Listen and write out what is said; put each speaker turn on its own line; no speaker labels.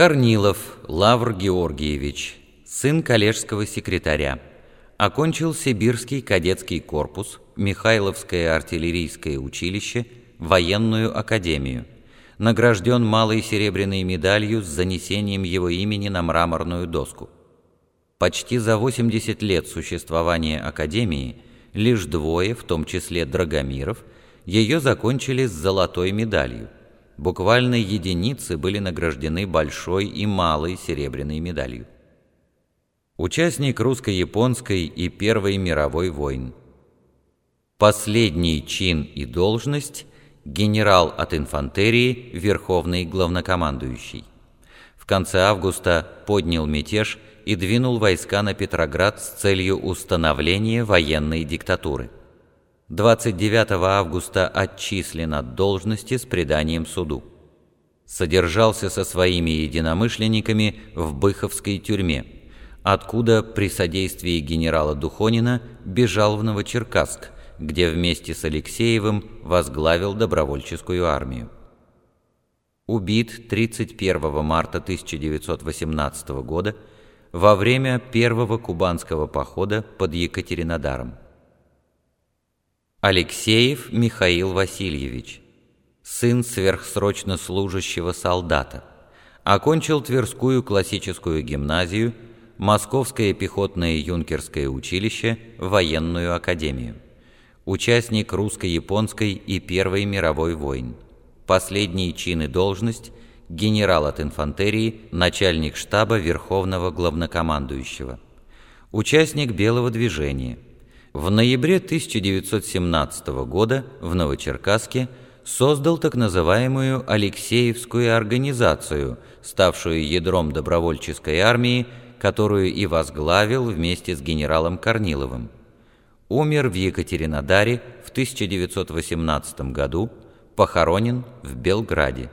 Корнилов Лавр Георгиевич, сын коллежского секретаря. Окончил Сибирский кадетский корпус, Михайловское артиллерийское училище, военную академию. Награжден малой серебряной медалью с занесением его имени на мраморную доску. Почти за 80 лет существования академии лишь двое, в том числе Драгомиров, ее закончили с золотой медалью – буквально единицы были награждены большой и малой серебряной медалью. Участник русско-японской и Первой мировой войн. Последний чин и должность – генерал от инфантерии, верховный главнокомандующий. В конце августа поднял мятеж и двинул войска на Петроград с целью установления военной диктатуры. 29 августа отчислен от должности с преданием суду. Содержался со своими единомышленниками в Быховской тюрьме, откуда при содействии генерала Духонина бежал в Новочеркасск, где вместе с Алексеевым возглавил добровольческую армию. Убит 31 марта 1918 года во время первого кубанского похода под Екатеринодаром. Алексеев Михаил Васильевич, сын сверхсрочно служащего солдата. Окончил Тверскую классическую гимназию, Московское пехотное юнкерское училище, военную академию. Участник русско-японской и Первой мировой войн. Последние чины должность – генерал от инфантерии, начальник штаба Верховного главнокомандующего. Участник Белого движения – в ноябре 1917 года в Новочеркасске создал так называемую Алексеевскую организацию, ставшую ядром добровольческой армии, которую и возглавил вместе с генералом Корниловым. Умер в Екатеринодаре в 1918 году, похоронен в Белграде.